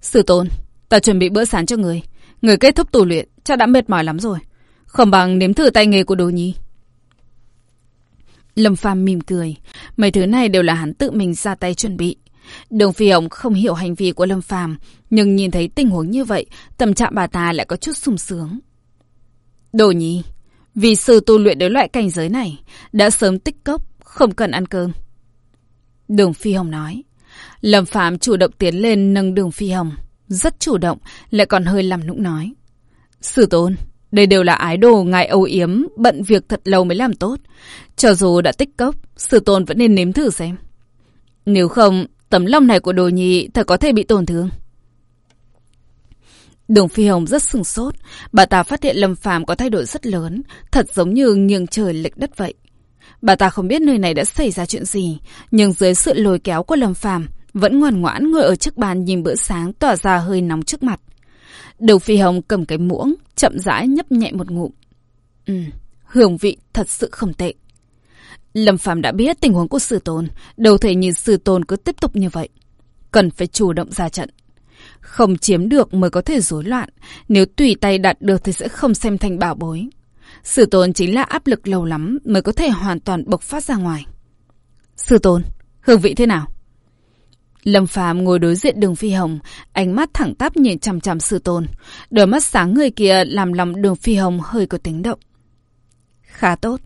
Sư tôn, ta chuẩn bị bữa sáng cho người, người kết thúc tù luyện, chắc đã mệt mỏi lắm rồi, không bằng nếm thử tay nghề của Đồ Nhi. Lâm Phàm mỉm cười, mấy thứ này đều là hắn tự mình ra tay chuẩn bị. Đường Phi Hồng không hiểu hành vi của Lâm Phàm, nhưng nhìn thấy tình huống như vậy, tâm trạng bà ta lại có chút sung sướng. Đồ nhi, Vì sư tu luyện đến loại cảnh giới này, đã sớm tích cốc, không cần ăn cơm. Đường Phi Hồng nói. Lâm Phạm chủ động tiến lên nâng đường Phi Hồng. Rất chủ động, lại còn hơi làm nũng nói. Sư tôn, đây đều là ái đồ ngài âu yếm, bận việc thật lâu mới làm tốt. Cho dù đã tích cốc, sư tôn vẫn nên nếm thử xem. Nếu không, tấm lòng này của đồ nhị thật có thể bị tổn thương. Đường Phi Hồng rất sừng sốt, bà ta phát hiện Lâm Phàm có thay đổi rất lớn, thật giống như nghiêng trời lệch đất vậy. Bà ta không biết nơi này đã xảy ra chuyện gì, nhưng dưới sự lôi kéo của Lâm Phàm vẫn ngoan ngoãn ngồi ở trước bàn nhìn bữa sáng tỏa ra hơi nóng trước mặt. Đường Phi Hồng cầm cái muỗng, chậm rãi nhấp nhẹ một ngụm. Ừ, hương vị thật sự không tệ. Lâm Phàm đã biết tình huống của sư tôn, đâu thể nhìn sư tôn cứ tiếp tục như vậy. Cần phải chủ động ra trận. Không chiếm được mới có thể rối loạn, nếu tùy tay đạt được thì sẽ không xem thành bảo bối. Sư tôn chính là áp lực lâu lắm mới có thể hoàn toàn bộc phát ra ngoài. Sư tôn, hương vị thế nào? Lâm Phàm ngồi đối diện đường Phi Hồng, ánh mắt thẳng tắp nhìn chằm chằm sư tôn. Đôi mắt sáng người kia làm lòng đường Phi Hồng hơi có tính động. Khá tốt.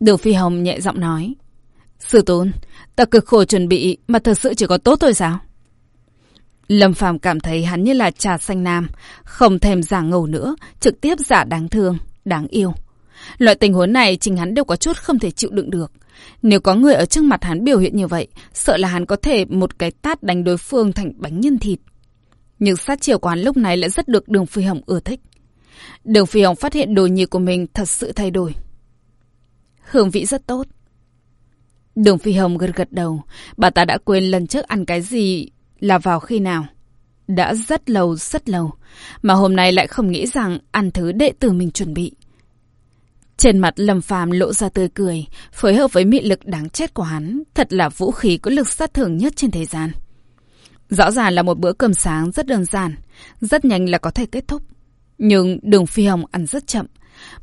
Đường Phi Hồng nhẹ giọng nói. Sư tôn, ta cực khổ chuẩn bị mà thật sự chỉ có tốt thôi sao? Lâm Phàm cảm thấy hắn như là trà xanh nam, không thèm giả ngầu nữa, trực tiếp giả đáng thương, đáng yêu. Loại tình huống này chính hắn đều có chút không thể chịu đựng được. Nếu có người ở trước mặt hắn biểu hiện như vậy, sợ là hắn có thể một cái tát đánh đối phương thành bánh nhân thịt. Nhưng sát chiều quán lúc này lại rất được Đường Phi Hồng ưa thích. Đường Phi Hồng phát hiện đồ nhì của mình thật sự thay đổi. Hương vị rất tốt. Đường Phi Hồng gật gật đầu, bà ta đã quên lần trước ăn cái gì là vào khi nào. Đã rất lâu, rất lâu, mà hôm nay lại không nghĩ rằng ăn thứ đệ tử mình chuẩn bị. Trên mặt Lâm Phàm lộ ra tươi cười, phối hợp với mị lực đáng chết của hắn, thật là vũ khí có lực sát thương nhất trên thế gian. Rõ ràng là một bữa cơm sáng rất đơn giản, rất nhanh là có thể kết thúc. Nhưng đường phi hồng ăn rất chậm,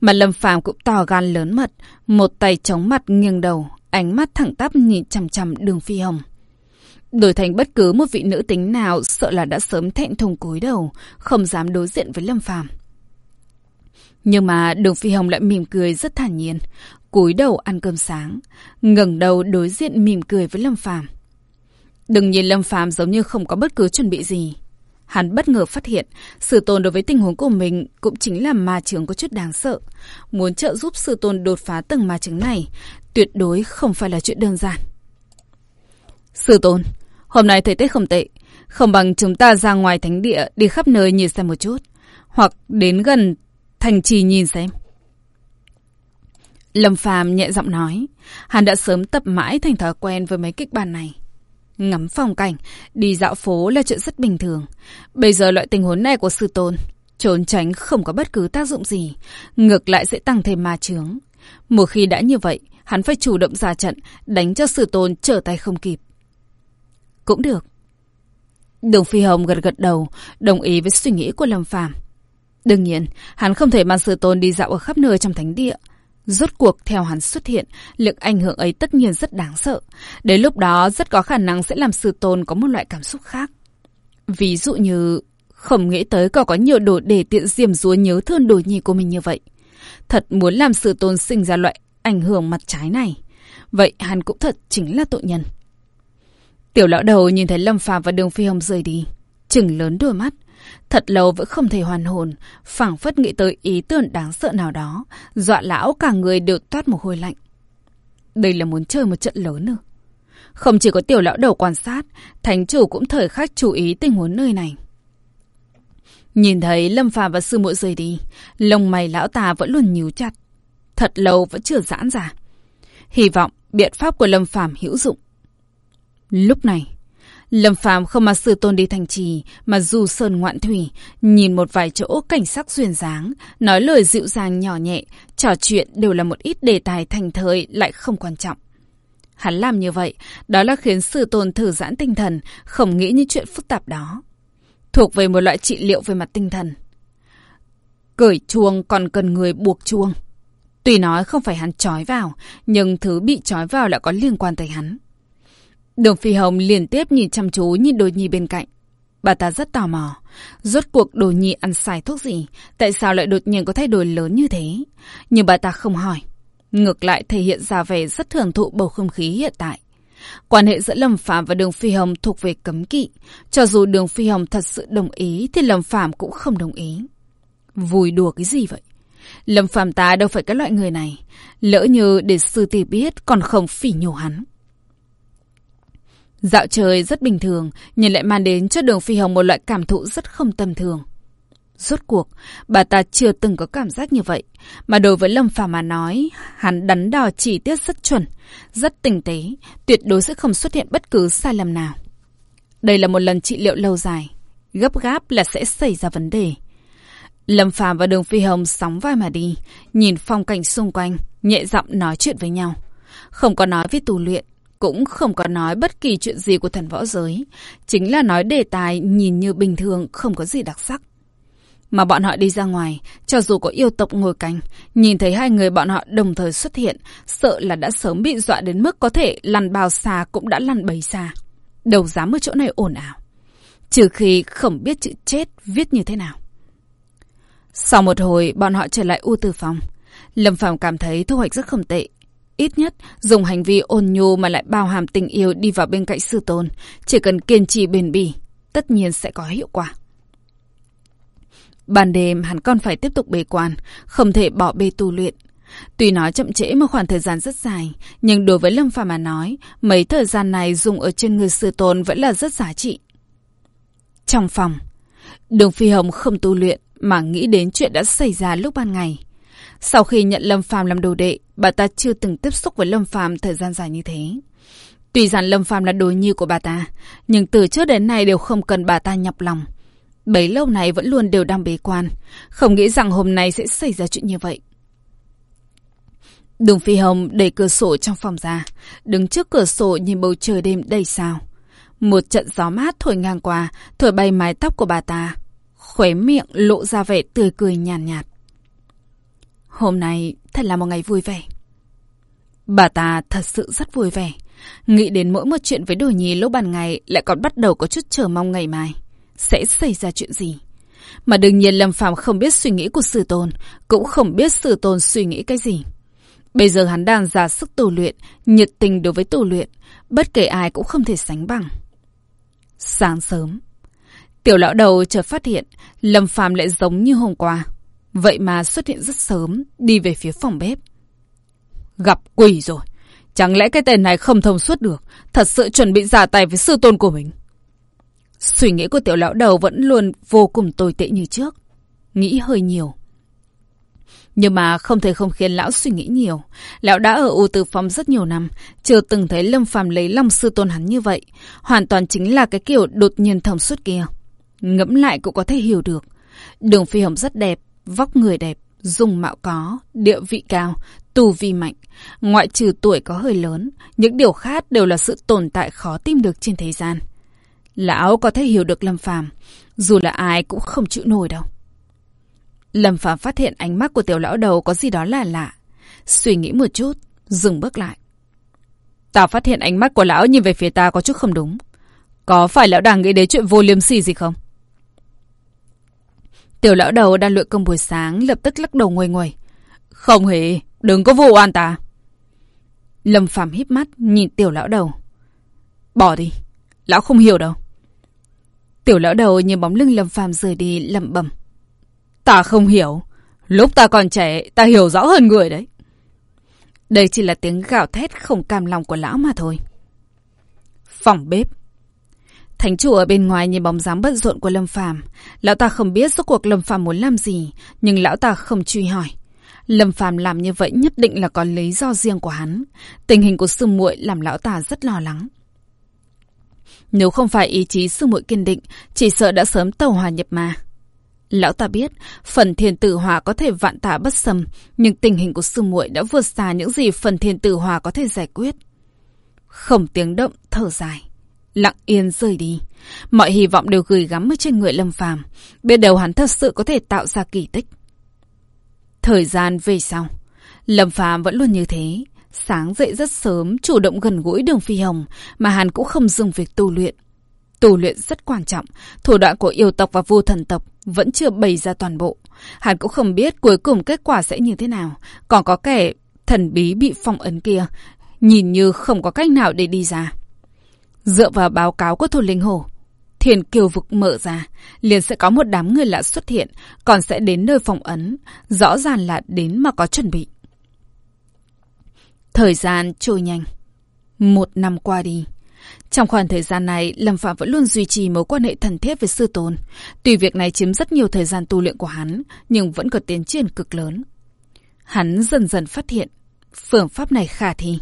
mà Lâm Phàm cũng to gan lớn mật, một tay chống mặt nghiêng đầu, ánh mắt thẳng tắp nhìn chằm chằm đường phi hồng. Đổi thành bất cứ một vị nữ tính nào sợ là đã sớm thẹn thùng cúi đầu, không dám đối diện với Lâm Phàm. Nhưng mà Đường Phi Hồng lại mỉm cười rất thản nhiên, cúi đầu ăn cơm sáng, ngẩng đầu đối diện mỉm cười với Lâm Phàm. Đừng nhìn Lâm Phàm giống như không có bất cứ chuẩn bị gì. Hắn bất ngờ phát hiện, sự tôn đối với tình huống của mình cũng chính là ma trường có chút đáng sợ. Muốn trợ giúp sự tôn đột phá tầng ma trường này, tuyệt đối không phải là chuyện đơn giản. Sư tôn, hôm nay thời tiết không tệ, không bằng chúng ta ra ngoài thánh địa đi khắp nơi nhìn xem một chút. Hoặc đến gần Thành trì nhìn xem. Lâm Phàm nhẹ giọng nói, hắn đã sớm tập mãi thành thói quen với mấy kịch bản này. Ngắm phong cảnh, đi dạo phố là chuyện rất bình thường. Bây giờ loại tình huống này của sư tôn, trốn tránh không có bất cứ tác dụng gì, ngược lại sẽ tăng thêm ma chướng. Một khi đã như vậy, hắn phải chủ động ra trận, đánh cho sư tôn trở tay không kịp. Cũng được. Đường Phi Hồng gật gật đầu, đồng ý với suy nghĩ của Lâm Phàm. Đương nhiên, hắn không thể mang sư tôn đi dạo ở khắp nơi trong thánh địa. Rốt cuộc theo hắn xuất hiện, lực ảnh hưởng ấy tất nhiên rất đáng sợ. Đến lúc đó rất có khả năng sẽ làm sư tôn có một loại cảm xúc khác. Ví dụ như không nghĩ tới có có nhiều đồ để tiện diềm rúa nhớ thương đồ nhi của mình như vậy. Thật muốn làm sự tôn sinh ra loại ảnh hưởng mặt trái này. Vậy hắn cũng thật chính là tội nhân. Tiểu lão đầu nhìn thấy Lâm Phàm và Đường Phi Hồng rời đi. Chừng lớn đôi mắt, Thật lâu vẫn không thể hoàn hồn, phảng phất nghĩ tới ý tưởng đáng sợ nào đó, dọa lão cả người đều toát một hôi lạnh. Đây là muốn chơi một trận lớn nữa. Không chỉ có tiểu lão đầu quan sát, thánh chủ cũng thời khắc chú ý tình huống nơi này. Nhìn thấy Lâm Phàm và sư muội rời đi, lông mày lão ta vẫn luôn nhíu chặt. Thật lâu vẫn chưa giãn ra. Hy vọng biện pháp của Lâm Phàm hữu dụng. Lúc này, Lâm Phàm không mà sư tôn đi thành trì, mà du sơn ngoạn thủy, nhìn một vài chỗ cảnh sắc duyên dáng, nói lời dịu dàng nhỏ nhẹ, trò chuyện đều là một ít đề tài thành thời lại không quan trọng. Hắn làm như vậy, đó là khiến sư tôn thử giãn tinh thần, không nghĩ những chuyện phức tạp đó. Thuộc về một loại trị liệu về mặt tinh thần. Cởi chuông còn cần người buộc chuông. Tuy nói không phải hắn trói vào, nhưng thứ bị trói vào lại có liên quan tới hắn. Đường Phi Hồng liên tiếp nhìn chăm chú nhìn đồ nhi bên cạnh. bà ta rất tò mò. Rốt cuộc đồ nhi ăn xài thuốc gì? Tại sao lại đột nhiên có thay đổi lớn như thế? Nhưng bà ta không hỏi. Ngược lại thể hiện ra vẻ rất thưởng thụ bầu không khí hiện tại. Quan hệ giữa Lâm Phạm và Đường Phi Hồng thuộc về cấm kỵ. Cho dù Đường Phi Hồng thật sự đồng ý, thì Lâm Phạm cũng không đồng ý. Vui đùa cái gì vậy? Lâm Phạm ta đâu phải cái loại người này. Lỡ như để sư tỷ biết, còn không phỉ nhổ hắn. Dạo trời rất bình thường, nhưng lại mang đến cho đường phi hồng một loại cảm thụ rất không tầm thường. Rốt cuộc, bà ta chưa từng có cảm giác như vậy. Mà đối với Lâm Phàm mà nói, hắn đắn đo chỉ tiết rất chuẩn, rất tinh tế, tuyệt đối sẽ không xuất hiện bất cứ sai lầm nào. Đây là một lần trị liệu lâu dài, gấp gáp là sẽ xảy ra vấn đề. Lâm Phàm và Đường Phi Hồng sóng vai mà đi, nhìn phong cảnh xung quanh, nhẹ giọng nói chuyện với nhau. Không có nói với tù luyện, cũng không có nói bất kỳ chuyện gì của thần võ giới. Chính là nói đề tài nhìn như bình thường, không có gì đặc sắc. Mà bọn họ đi ra ngoài, cho dù có yêu tộc ngồi canh, nhìn thấy hai người bọn họ đồng thời xuất hiện, sợ là đã sớm bị dọa đến mức có thể lăn bao xa cũng đã lăn bầy xa. Đầu dám ở chỗ này ồn ào. Trừ khi không biết chữ chết viết như thế nào. Sau một hồi, bọn họ trở lại U Từ Phòng. Lâm Phàm cảm thấy thu hoạch rất không tệ. Ít nhất, dùng hành vi ôn nhu mà lại bao hàm tình yêu đi vào bên cạnh sư tôn. Chỉ cần kiên trì bền bỉ, tất nhiên sẽ có hiệu quả. Ban đêm hắn còn phải tiếp tục bế quan, không thể bỏ bê tu luyện. Tuy nói chậm trễ một khoảng thời gian rất dài, nhưng đối với Lâm Phàm mà nói, mấy thời gian này dùng ở trên người sư tôn vẫn là rất giá trị. Trong phòng, Đường Phi Hồng không tu luyện mà nghĩ đến chuyện đã xảy ra lúc ban ngày. Sau khi nhận Lâm Phàm làm đồ đệ, bà ta chưa từng tiếp xúc với Lâm Phàm thời gian dài như thế. Tuy rằng Lâm Phàm là đối nhi của bà ta, nhưng từ trước đến nay đều không cần bà ta nhọc lòng. Bấy lâu này vẫn luôn đều đang bế quan, không nghĩ rằng hôm nay sẽ xảy ra chuyện như vậy. Đường Phi Hồng đẩy cửa sổ trong phòng ra, đứng trước cửa sổ nhìn bầu trời đêm đầy sao. Một trận gió mát thổi ngang qua, thổi bay mái tóc của bà ta. Khóe miệng lộ ra vẻ tươi cười nhàn nhạt, nhạt. Hôm nay thật là một ngày vui vẻ. Bà ta thật sự rất vui vẻ. Nghĩ đến mỗi một chuyện với đồ nhì lúc ban ngày lại còn bắt đầu có chút chờ mong ngày mai. Sẽ xảy ra chuyện gì? Mà đương nhiên Lâm Phạm không biết suy nghĩ của sư tôn, cũng không biết sư tôn suy nghĩ cái gì. Bây giờ hắn đang ra sức tu luyện, nhiệt tình đối với tu luyện, bất kể ai cũng không thể sánh bằng. Sáng sớm, tiểu lão đầu chợt phát hiện Lâm Phạm lại giống như hôm qua. Vậy mà xuất hiện rất sớm, đi về phía phòng bếp. Gặp quỷ rồi. Chẳng lẽ cái tên này không thông suốt được, thật sự chuẩn bị giả tay với sư tôn của mình. Suy nghĩ của tiểu lão đầu vẫn luôn vô cùng tồi tệ như trước. Nghĩ hơi nhiều. Nhưng mà không thể không khiến lão suy nghĩ nhiều. Lão đã ở U Từ Phong rất nhiều năm, chưa từng thấy Lâm Phàm lấy lòng sư tôn hắn như vậy. Hoàn toàn chính là cái kiểu đột nhiên thông suốt kia. Ngẫm lại cũng có thể hiểu được. Đường Phi Hồng rất đẹp, vóc người đẹp, dùng mạo có, địa vị cao, tù vi mạnh. Ngoại trừ tuổi có hơi lớn, những điều khác đều là sự tồn tại khó tìm được trên thế gian. Lão có thể hiểu được Lâm Phàm, dù là ai cũng không chịu nổi đâu. Lâm Phàm phát hiện ánh mắt của tiểu lão đầu có gì đó là lạ. Suy nghĩ một chút, dừng bước lại. Tao phát hiện ánh mắt của lão nhìn về phía ta có chút không đúng. Có phải lão đang nghĩ đến chuyện vô liêm sỉ gì không? Tiểu lão đầu đang luyện công buổi sáng lập tức lắc đầu nguôi nguôi. Không hề, đừng có vụ oan ta. Lâm phạm híp mắt nhìn tiểu lão đầu. Bỏ đi, lão không hiểu đâu. Tiểu lão đầu nhìn bóng lưng Lâm phạm rời đi lẩm bẩm. Ta không hiểu, lúc ta còn trẻ ta hiểu rõ hơn người đấy. Đây chỉ là tiếng gào thét không cam lòng của lão mà thôi. Phòng bếp. Thánh chủ ở bên ngoài nhìn bóng dáng bận rộn của Lâm Phàm, lão ta không biết rốt cuộc Lâm Phàm muốn làm gì, nhưng lão ta không truy hỏi. Lâm Phàm làm như vậy nhất định là có lý do riêng của hắn. Tình hình của sư muội làm lão ta rất lo lắng. Nếu không phải ý chí sư muội kiên định, chỉ sợ đã sớm tàu hòa nhập mà. Lão ta biết, phần thiên tử hòa có thể vạn tả bất xâm, nhưng tình hình của sư muội đã vượt xa những gì phần thiên tử hòa có thể giải quyết. Không tiếng động, thở dài lặng yên rời đi. Mọi hy vọng đều gửi gắm ở trên người Lâm Phàm, biết đầu hắn thật sự có thể tạo ra kỳ tích. Thời gian về sau, Lâm Phàm vẫn luôn như thế, sáng dậy rất sớm, chủ động gần gũi Đường Phi Hồng, mà hắn cũng không dừng việc tu luyện. tu luyện rất quan trọng, thủ đoạn của yêu tộc và vua thần tộc vẫn chưa bày ra toàn bộ. Hắn cũng không biết cuối cùng kết quả sẽ như thế nào. Còn có kẻ thần bí bị phong ấn kia, nhìn như không có cách nào để đi ra. Dựa vào báo cáo của thôn linh hồ, thiền kiều vực mở ra, liền sẽ có một đám người lạ xuất hiện, còn sẽ đến nơi phòng ấn, rõ ràng là đến mà có chuẩn bị. Thời gian trôi nhanh. Một năm qua đi. Trong khoảng thời gian này, Lâm Phạm vẫn luôn duy trì mối quan hệ thân thiết với sư tôn. Tuy việc này chiếm rất nhiều thời gian tu luyện của hắn, nhưng vẫn có tiến triển cực lớn. Hắn dần dần phát hiện, phương pháp này khả thi.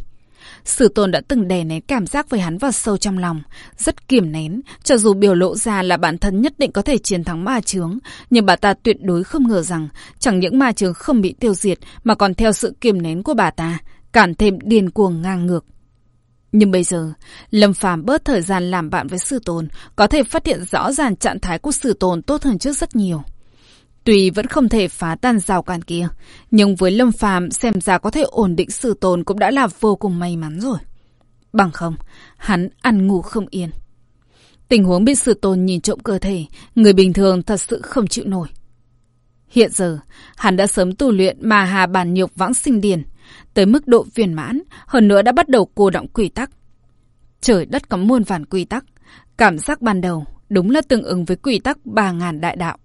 Sử tôn đã từng đè nén cảm giác với hắn vào sâu trong lòng, rất kiềm nén, cho dù biểu lộ ra là bản thân nhất định có thể chiến thắng ma Trướng, nhưng bà ta tuyệt đối không ngờ rằng chẳng những ma Trướng không bị tiêu diệt mà còn theo sự kiềm nén của bà ta, càng thêm điên cuồng ngang ngược. Nhưng bây giờ, Lâm Phàm bớt thời gian làm bạn với sư tôn, có thể phát hiện rõ ràng trạng thái của sư tôn tốt hơn trước rất nhiều. Tuy vẫn không thể phá tan rào cản kia, nhưng với Lâm Phàm xem ra có thể ổn định sự tồn cũng đã là vô cùng may mắn rồi. Bằng không, hắn ăn ngủ không yên. Tình huống bị sự tồn nhìn trộm cơ thể, người bình thường thật sự không chịu nổi. Hiện giờ, hắn đã sớm tu luyện mà hà bản nhục vãng sinh điển, tới mức độ viên mãn, hơn nữa đã bắt đầu cô động quy tắc. Trời đất có muôn vàn quy tắc, cảm giác ban đầu đúng là tương ứng với quy tắc 3.000 đại đạo.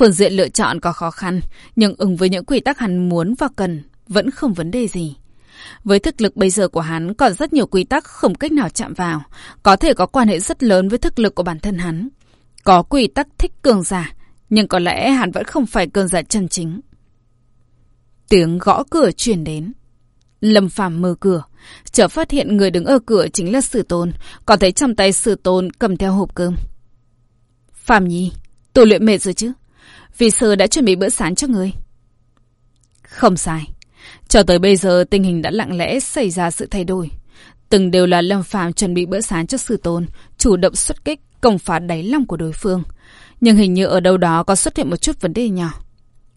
Phương diện lựa chọn có khó khăn, nhưng ứng với những quy tắc hắn muốn và cần vẫn không vấn đề gì. Với thực lực bây giờ của hắn còn rất nhiều quy tắc không cách nào chạm vào, có thể có quan hệ rất lớn với thực lực của bản thân hắn. Có quy tắc thích cường giả, nhưng có lẽ hắn vẫn không phải cường giả chân chính. Tiếng gõ cửa truyền đến. Lâm Phàm mở cửa, chợt phát hiện người đứng ở cửa chính là Sử Tôn, còn thấy trong tay Sử Tôn cầm theo hộp cơm. Phàm Nhi, tu luyện mệt rồi chứ? Vì sư đã chuẩn bị bữa sáng cho người. Không sai. Cho tới bây giờ tình hình đã lặng lẽ xảy ra sự thay đổi. Từng đều là Lâm Phàm chuẩn bị bữa sáng cho Sư Tôn, chủ động xuất kích, công phá đáy lòng của đối phương. Nhưng hình như ở đâu đó có xuất hiện một chút vấn đề nhỏ.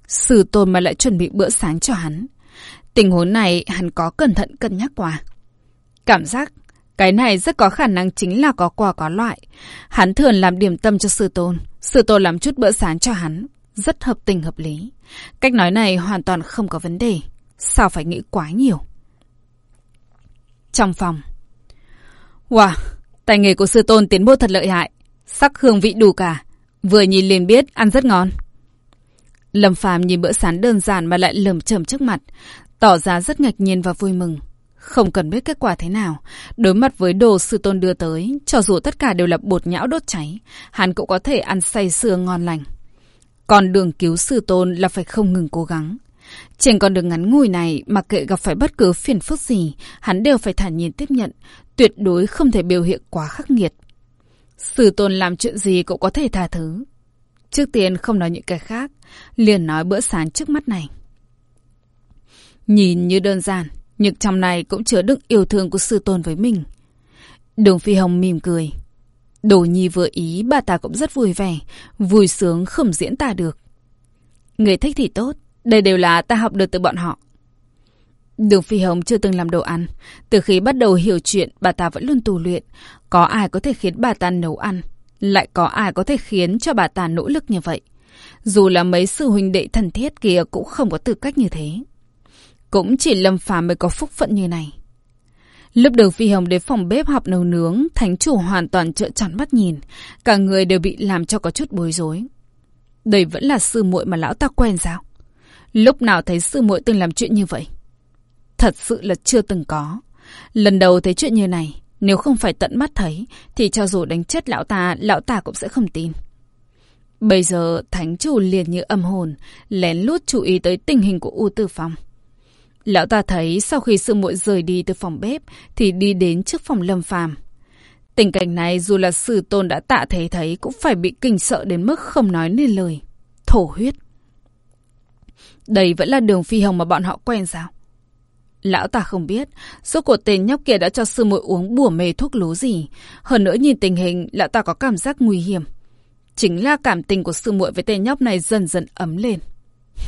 Sư tôn mà lại chuẩn bị bữa sáng cho hắn. Tình huống này hắn có cẩn thận cân nhắc qua. Cảm giác cái này rất có khả năng chính là có quà có loại. Hắn thường làm điểm tâm cho sư tôn. Sư tôn làm chút bữa sáng cho hắn. Rất hợp tình hợp lý. Cách nói này hoàn toàn không có vấn đề. Sao phải nghĩ quá nhiều? Trong phòng. Wow, tài nghề của sư tôn tiến bộ thật lợi hại. Sắc hương vị đủ cả. Vừa nhìn liền biết ăn rất ngon. Lâm Phàm nhìn bữa sáng đơn giản mà lại lởm chởm trước mặt, tỏ ra rất ngạc nhiên và vui mừng. Không cần biết kết quả thế nào, đối mặt với đồ sư tôn đưa tới, cho dù tất cả đều là bột nhão đốt cháy, hắn cũng có thể ăn say sưa ngon lành. Còn đường cứu sư tôn là phải không ngừng cố gắng. Trên con đường ngắn ngủi này, mặc kệ gặp phải bất cứ phiền phức gì, hắn đều phải thản nhiên tiếp nhận, tuyệt đối không thể biểu hiện quá khắc nghiệt. Sư tôn làm chuyện gì cũng có thể tha thứ, Trước tiên không nói những cái khác, liền nói bữa sáng trước mắt này. Nhìn như đơn giản, nhưng trong này cũng chứa đựng yêu thương của sư tôn với mình. Đường Phi Hồng mỉm cười. Đồ nhi vừa ý, bà ta cũng rất vui vẻ, vui sướng không diễn tả được. Người thích thì tốt, đây đều là ta học được từ bọn họ. Đường Phi Hồng chưa từng làm đồ ăn. Từ khi bắt đầu hiểu chuyện, bà ta vẫn luôn tù luyện. Có ai có thể khiến bà ta nấu ăn, lại có ai có thể khiến cho bà ta nỗ lực như vậy? Dù là mấy sư huynh đệ thân thiết kia cũng không có tư cách như thế. Cũng chỉ Lâm Phàm mới có phúc phận như này. Lúc đường Phi Hồng đến phòng bếp học nấu nướng, thánh chủ hoàn toàn trợn tròn mắt nhìn. Cả người đều bị làm cho có chút bối rối. Đây vẫn là sư muội mà lão ta quen sao? Lúc nào thấy sư muội từng làm chuyện như vậy? Thật sự là chưa từng có. Lần đầu thấy chuyện như này, nếu không phải tận mắt thấy, thì cho dù đánh chết lão ta, lão ta cũng sẽ không tin. Bây giờ, thánh chủ liền như âm hồn, lén lút chú ý tới tình hình của U Tư Phong. Lão ta thấy sau khi sư muội rời đi từ phòng bếp, thì đi đến trước phòng lâm phàm. Tình cảnh này dù là sư tôn đã tạ thế thấy cũng phải bị kinh sợ đến mức không nói nên lời. Thổ huyết. Đây vẫn là đường phi hồng mà bọn họ quen sao? Lão ta không biết, số của tên nhóc kia đã cho sư muội uống bùa mê thuốc lú gì. Hơn nữa nhìn tình hình, lão ta có cảm giác nguy hiểm. Chính là cảm tình của sư muội với tên nhóc này dần dần ấm lên.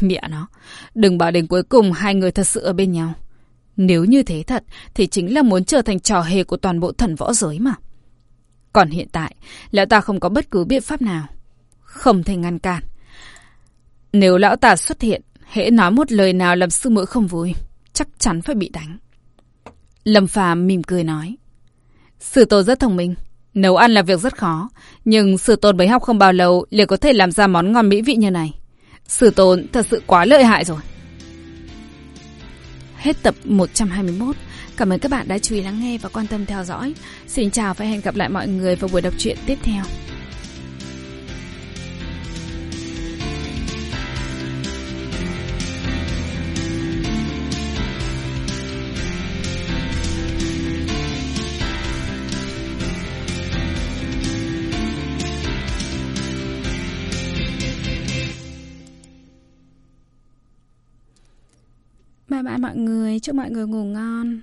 Mẹ nó, đừng bảo đến cuối cùng hai người thật sự ở bên nhau. Nếu như thế thật, thì chính là muốn trở thành trò hề của toàn bộ thần võ giới mà. Còn hiện tại, lão ta không có bất cứ biện pháp nào. Không thể ngăn cản. Nếu lão ta xuất hiện, hễ nói một lời nào làm sư muội không vui, chắc chắn phải bị đánh. Lâm Phàm mỉm cười nói. Sư tôn rất thông minh. Nấu ăn là việc rất khó. Nhưng sư tôn mới học không bao lâu liền có thể làm ra món ngon mỹ vị như này sử tôn thật sự quá lợi hại rồi. Hết tập 121. Cảm ơn các bạn đã chú ý lắng nghe và quan tâm theo dõi. Xin chào và hẹn gặp lại mọi người vào buổi đọc truyện tiếp theo. Bye mọi người, chúc mọi người ngủ ngon.